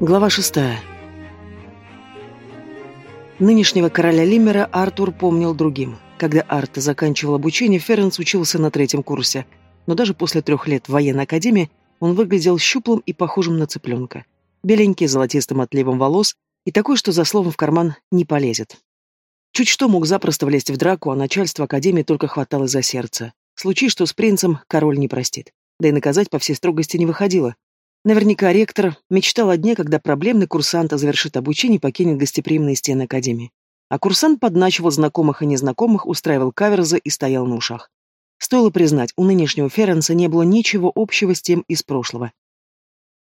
Глава шестая. Нынешнего короля Лиммера Артур помнил другим. Когда Арт заканчивал обучение, Ференс учился на третьем курсе. Но даже после трех лет в военной академии он выглядел щуплым и похожим на цыпленка. Беленький, золотистым отливом волос и такой, что за словом в карман не полезет. Чуть что мог запросто влезть в драку, а начальство академии только хватало за сердце. Случай, что с принцем король не простит. Да и наказать по всей строгости не выходило. Наверняка ректор мечтал о дне, когда проблемный курсант завершит обучение и покинет гостеприимные стены Академии. А курсант подначивал знакомых и незнакомых, устраивал каверзы и стоял на ушах. Стоило признать, у нынешнего Ференса не было ничего общего с тем из прошлого.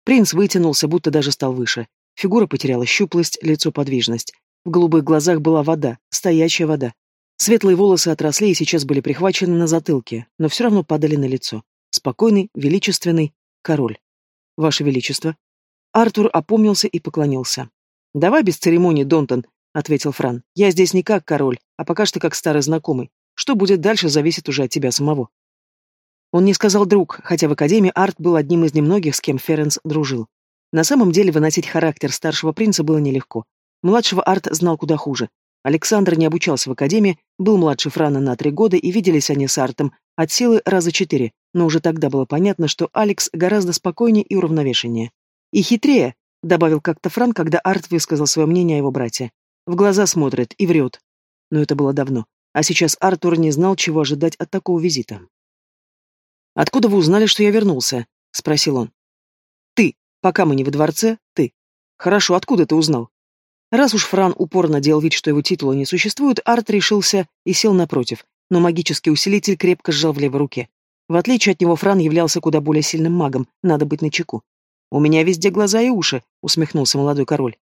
Принц вытянулся, будто даже стал выше. Фигура потеряла щуплость, лицо подвижность. В голубых глазах была вода, стоячая вода. Светлые волосы отросли и сейчас были прихвачены на затылке, но все равно падали на лицо. Спокойный, величественный король. Ваше Величество. Артур опомнился и поклонился. «Давай без церемоний, Донтон», — ответил Фран. «Я здесь не как король, а пока что как старый знакомый. Что будет дальше, зависит уже от тебя самого». Он не сказал друг, хотя в Академии Арт был одним из немногих, с кем Ференс дружил. На самом деле выносить характер старшего принца было нелегко. Младшего Арт знал куда хуже. Александр не обучался в Академии, был младше Франа на три года, и виделись они с Артом от силы раза четыре, но уже тогда было понятно, что Алекс гораздо спокойнее и уравновешеннее. И хитрее, добавил как-то Фран, когда Арт высказал свое мнение о его брате. В глаза смотрит и врет. Но это было давно. А сейчас Артур не знал, чего ожидать от такого визита. «Откуда вы узнали, что я вернулся?» — спросил он. «Ты. Пока мы не во дворце, ты. Хорошо, откуда ты узнал?» Раз уж Фран упорно делал вид, что его титула не существует, Арт решился и сел напротив, но магический усилитель крепко сжал в левой руке. В отличие от него, Фран являлся куда более сильным магом, надо быть начеку. «У меня везде глаза и уши», — усмехнулся молодой король.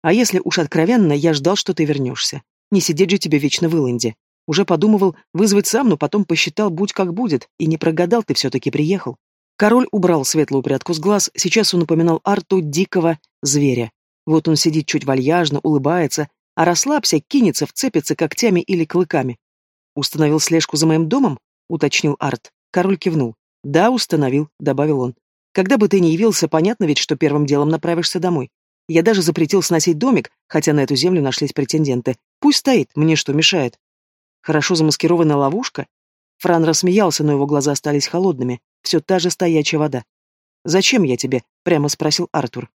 «А если уж откровенно, я ждал, что ты вернешься. Не сидеть же тебе вечно в Иланде. Уже подумывал вызвать сам, но потом посчитал, будь как будет, и не прогадал, ты все-таки приехал». Король убрал светлую прядку с глаз, сейчас он напоминал Арту дикого зверя. Вот он сидит чуть вальяжно, улыбается, а расслабься, кинется, вцепится когтями или клыками. «Установил слежку за моим домом?» — уточнил Арт. Король кивнул. «Да, установил», — добавил он. «Когда бы ты ни явился, понятно ведь, что первым делом направишься домой. Я даже запретил сносить домик, хотя на эту землю нашлись претенденты. Пусть стоит, мне что мешает?» «Хорошо замаскированная ловушка?» Фран рассмеялся, но его глаза остались холодными. Все та же стоячая вода. «Зачем я тебе?» — прямо спросил Артур.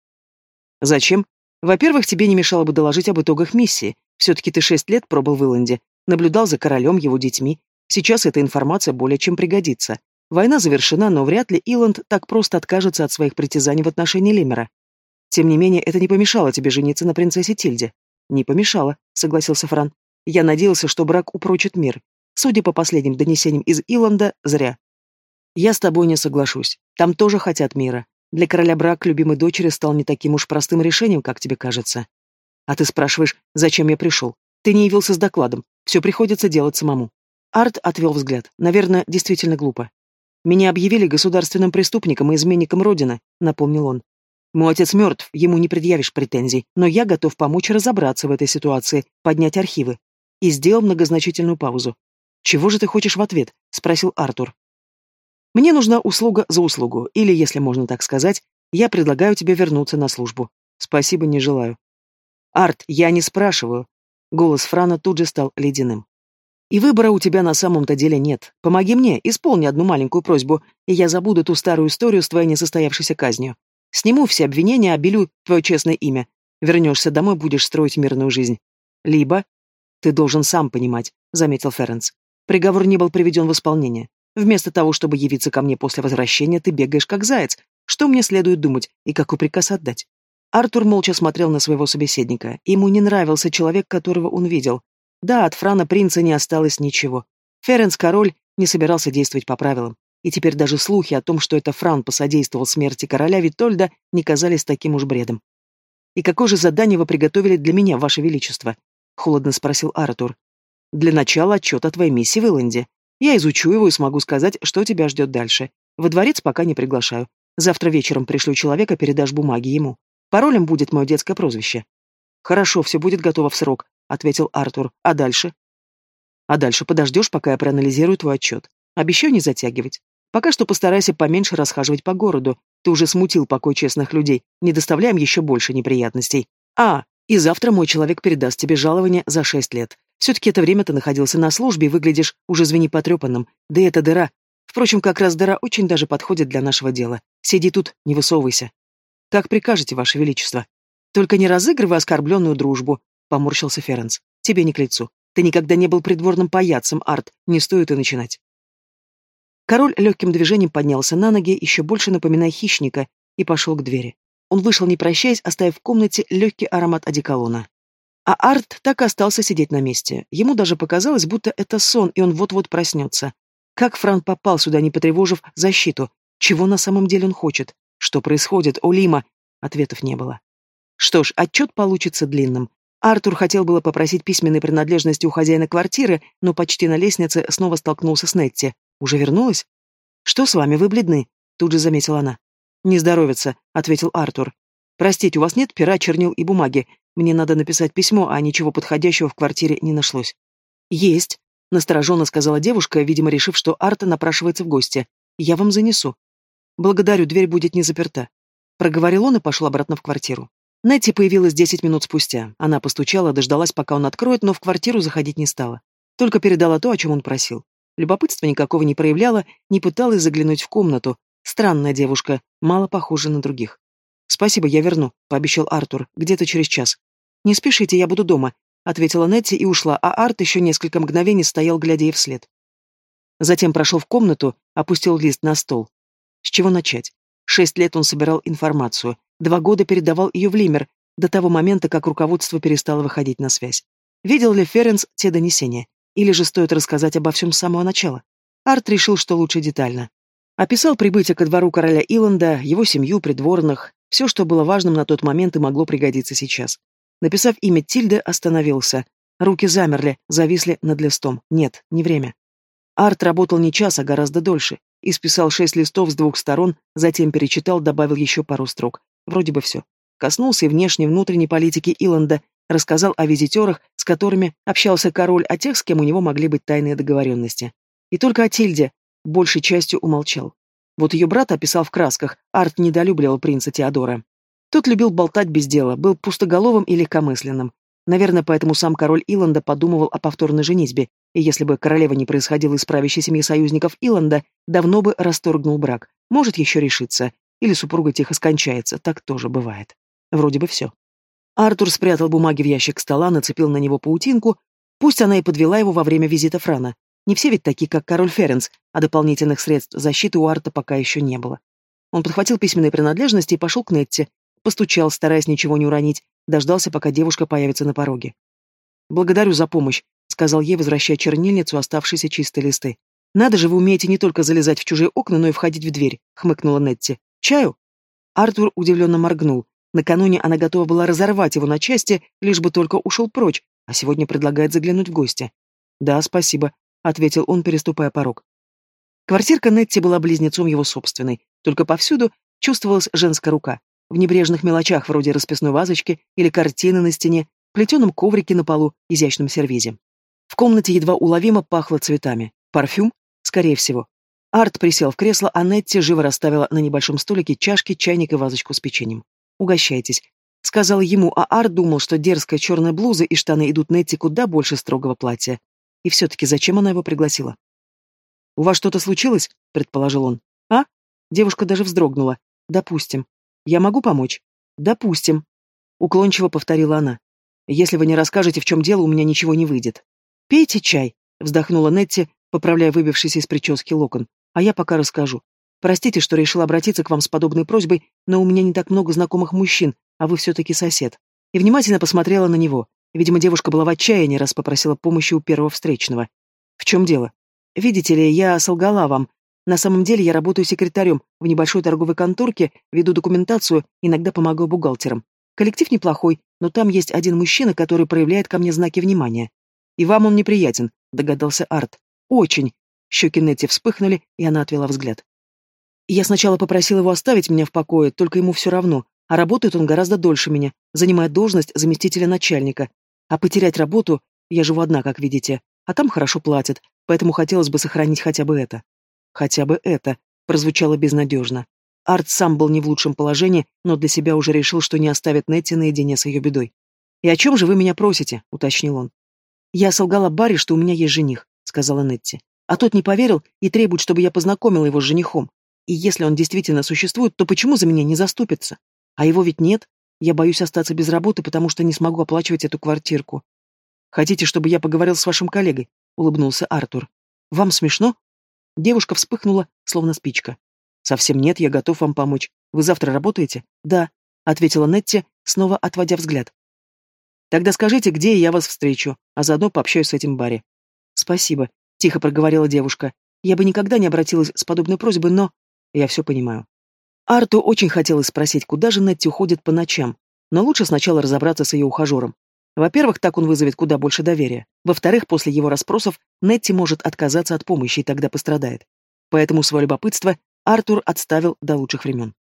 «Зачем? Во-первых, тебе не мешало бы доложить об итогах миссии. Все-таки ты шесть лет пробыл в Иланде, наблюдал за королем, его детьми, Сейчас эта информация более чем пригодится. Война завершена, но вряд ли Иланд так просто откажется от своих притязаний в отношении Лемера. Тем не менее, это не помешало тебе жениться на принцессе Тильде. Не помешало, согласился Фран. Я надеялся, что брак упрочит мир. Судя по последним донесениям из Иланда, зря. Я с тобой не соглашусь. Там тоже хотят мира. Для короля брак любимой дочери стал не таким уж простым решением, как тебе кажется. А ты спрашиваешь, зачем я пришел? Ты не явился с докладом. Все приходится делать самому. Арт отвел взгляд. Наверное, действительно глупо. «Меня объявили государственным преступником и изменником Родины», — напомнил он. «Мой отец мертв, ему не предъявишь претензий, но я готов помочь разобраться в этой ситуации, поднять архивы». И сделал многозначительную паузу. «Чего же ты хочешь в ответ?» — спросил Артур. «Мне нужна услуга за услугу, или, если можно так сказать, я предлагаю тебе вернуться на службу. Спасибо, не желаю». «Арт, я не спрашиваю». Голос Франа тут же стал ледяным. И выбора у тебя на самом-то деле нет. Помоги мне, исполни одну маленькую просьбу, и я забуду ту старую историю с твоей несостоявшейся казнью. Сниму все обвинения, обелю твое честное имя. Вернешься домой, будешь строить мирную жизнь. Либо... Ты должен сам понимать, — заметил Ференс. Приговор не был приведен в исполнение. Вместо того, чтобы явиться ко мне после возвращения, ты бегаешь как заяц. Что мне следует думать и какой приказ отдать? Артур молча смотрел на своего собеседника. Ему не нравился человек, которого он видел. Да, от Франа Принца не осталось ничего. Ференс Король не собирался действовать по правилам. И теперь даже слухи о том, что это Фран посодействовал смерти короля Витольда, не казались таким уж бредом. «И какое же задание вы приготовили для меня, Ваше Величество?» — холодно спросил Артур. «Для начала отчет о твоей миссии в Илленде. Я изучу его и смогу сказать, что тебя ждет дальше. Во дворец пока не приглашаю. Завтра вечером пришлю человека, передашь бумаги ему. Паролем будет мое детское прозвище». «Хорошо, все будет готово в срок. — ответил Артур. «А дальше?» «А дальше подождешь, пока я проанализирую твой отчет. Обещаю не затягивать. Пока что постарайся поменьше расхаживать по городу. Ты уже смутил покой честных людей. Не доставляем еще больше неприятностей. А, и завтра мой человек передаст тебе жалование за шесть лет. Все-таки это время ты находился на службе и выглядишь уже звени потрепанным. Да и это дыра. Впрочем, как раз дыра очень даже подходит для нашего дела. Сиди тут, не высовывайся. Как прикажете, Ваше Величество. Только не разыгрывай оскорбленную дружбу, поморщился Ференс. Тебе не к лицу. Ты никогда не был придворным паяцем, Арт. Не стоит и начинать. Король легким движением поднялся на ноги, еще больше напоминая хищника, и пошел к двери. Он вышел, не прощаясь, оставив в комнате легкий аромат одеколона. А Арт так и остался сидеть на месте. Ему даже показалось, будто это сон, и он вот-вот проснется. Как Фран попал сюда, не потревожив защиту? Чего на самом деле он хочет? Что происходит, Олима? Ответов не было. Что ж, отчет получится длинным. Артур хотел было попросить письменной принадлежности у хозяина квартиры, но почти на лестнице снова столкнулся с Нетти. «Уже вернулась?» «Что с вами, вы бледны?» Тут же заметила она. «Не здоровится», — ответил Артур. «Простите, у вас нет пера, чернил и бумаги. Мне надо написать письмо, а ничего подходящего в квартире не нашлось. Есть, настороженно сказала девушка, видимо, решив, что Арта напрашивается в гости. Я вам занесу. Благодарю, дверь будет не заперта. Проговорил он и пошел обратно в квартиру. Нетти появилась десять минут спустя. Она постучала, дождалась, пока он откроет, но в квартиру заходить не стала. Только передала то, о чем он просил. Любопытства никакого не проявляла, не пыталась заглянуть в комнату. Странная девушка, мало похожа на других. «Спасибо, я верну», — пообещал Артур, — «где-то через час». «Не спешите, я буду дома», — ответила Нетти и ушла, а Арт еще несколько мгновений стоял, глядя ей вслед. Затем прошел в комнату, опустил лист на стол. С чего начать? Шесть лет он собирал информацию, два года передавал ее в Лимер, до того момента, как руководство перестало выходить на связь. Видел ли Ференс те донесения? Или же стоит рассказать обо всем с самого начала? Арт решил, что лучше детально. Описал прибытие ко двору короля Иланда, его семью, придворных, все, что было важным на тот момент и могло пригодиться сейчас. Написав имя Тильды, остановился. Руки замерли, зависли над листом. Нет, не время. Арт работал не час, а гораздо дольше. Исписал шесть листов с двух сторон, затем перечитал, добавил еще пару строк. Вроде бы все. Коснулся и внешней, внутренней политики Иланда, рассказал о визитерах, с которыми общался король, о тех, с кем у него могли быть тайные договоренности. И только о Тильде большей частью умолчал. Вот ее брат описал в красках, Арт недолюбливал принца Теодора. Тот любил болтать без дела, был пустоголовым и легкомысленным. Наверное, поэтому сам король Иланда подумывал о повторной женитьбе, и если бы королева не происходила из правящей семьи союзников Иланда, давно бы расторгнул брак. Может еще решиться. Или супруга тихо скончается, так тоже бывает. Вроде бы все. Артур спрятал бумаги в ящик стола, нацепил на него паутинку, пусть она и подвела его во время визита Франа. Не все ведь такие, как король Ференс, а дополнительных средств защиты у Арта пока еще не было. Он подхватил письменные принадлежности и пошел к Нетти, Постучал, стараясь ничего не уронить, дождался, пока девушка появится на пороге. «Благодарю за помощь», — сказал ей, возвращая чернильницу, оставшиеся чистые листы. «Надо же, вы умеете не только залезать в чужие окна, но и входить в дверь», — хмыкнула Нетти. «Чаю?» Артур удивленно моргнул. Накануне она готова была разорвать его на части, лишь бы только ушел прочь, а сегодня предлагает заглянуть в гости. «Да, спасибо», — ответил он, переступая порог. Квартирка Нетти была близнецом его собственной, только повсюду чувствовалась женская рука. В небрежных мелочах вроде расписной вазочки или картины на стене, плетеном коврике на полу, изящном сервизе. В комнате едва уловимо пахло цветами. Парфюм? Скорее всего. Арт присел в кресло, а Нетти живо расставила на небольшом столике чашки, чайник и вазочку с печеньем. «Угощайтесь», — сказал ему, а Арт думал, что дерзкая черная блуза и штаны идут Нетти куда больше строгого платья. И все-таки зачем она его пригласила? «У вас что-то случилось?» — предположил он. «А?» Девушка даже вздрогнула. «Допустим. Я могу помочь? Допустим. Уклончиво повторила она. Если вы не расскажете, в чем дело, у меня ничего не выйдет. Пейте чай, вздохнула Нетти, поправляя выбившийся из прически локон. А я пока расскажу. Простите, что решила обратиться к вам с подобной просьбой, но у меня не так много знакомых мужчин, а вы все-таки сосед. И внимательно посмотрела на него. Видимо, девушка была в отчаянии, раз попросила помощи у первого встречного. В чем дело? Видите ли, я солгала вам, на самом деле я работаю секретарем в небольшой торговой конторке, веду документацию, иногда помогаю бухгалтерам. Коллектив неплохой, но там есть один мужчина, который проявляет ко мне знаки внимания. И вам он неприятен, догадался Арт. Очень. Щеки Нетти вспыхнули, и она отвела взгляд. Я сначала попросил его оставить меня в покое, только ему все равно, а работает он гораздо дольше меня, занимает должность заместителя начальника. А потерять работу, я живу одна, как видите, а там хорошо платят, поэтому хотелось бы сохранить хотя бы это. Хотя бы это прозвучало безнадежно. Арт сам был не в лучшем положении, но для себя уже решил, что не оставит Нетти наедине с ее бедой. «И о чем же вы меня просите?» — уточнил он. «Я солгала Барри, что у меня есть жених», — сказала Нетти. «А тот не поверил и требует, чтобы я познакомила его с женихом. И если он действительно существует, то почему за меня не заступится? А его ведь нет. Я боюсь остаться без работы, потому что не смогу оплачивать эту квартирку. Хотите, чтобы я поговорил с вашим коллегой? улыбнулся Артур. Вам смешно? Девушка вспыхнула, словно спичка. Совсем нет, я готов вам помочь. Вы завтра работаете? Да, ответила Нетти, снова отводя взгляд. Тогда скажите, где я вас встречу, а заодно пообщаюсь с этим Барри. Спасибо, тихо проговорила девушка. Я бы никогда не обратилась с подобной просьбой, но я все понимаю. Арту очень хотелось спросить, куда же Нетти уходит по ночам, но лучше сначала разобраться с ее ухажером. Во-первых, так он вызовет куда больше доверия. Во-вторых, после его расспросов Нетти может отказаться от помощи и тогда пострадает. Поэтому свое любопытство Артур отставил до лучших времен.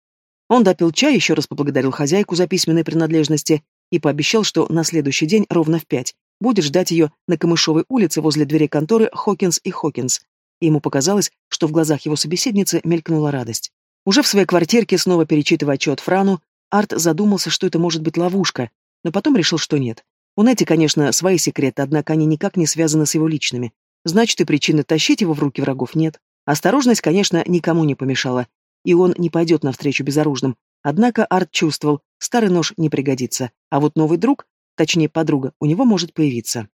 Он допил чай, еще раз поблагодарил хозяйку за письменные принадлежности и пообещал, что на следующий день ровно в пять будет ждать ее на Камышовой улице возле дверей конторы Хокинс и Хокинс, и ему показалось, что в глазах его собеседницы мелькнула радость. Уже в своей квартирке, снова перечитывая отчет Франу, Арт задумался, что это может быть ловушка, но потом решил, что нет. У Нети, конечно, свои секреты, однако они никак не связаны с его личными. Значит, и причины тащить его в руки врагов нет. Осторожность, конечно, никому не помешала, и он не пойдет навстречу безоружным. Однако Арт чувствовал, старый нож не пригодится, а вот новый друг, точнее подруга, у него может появиться.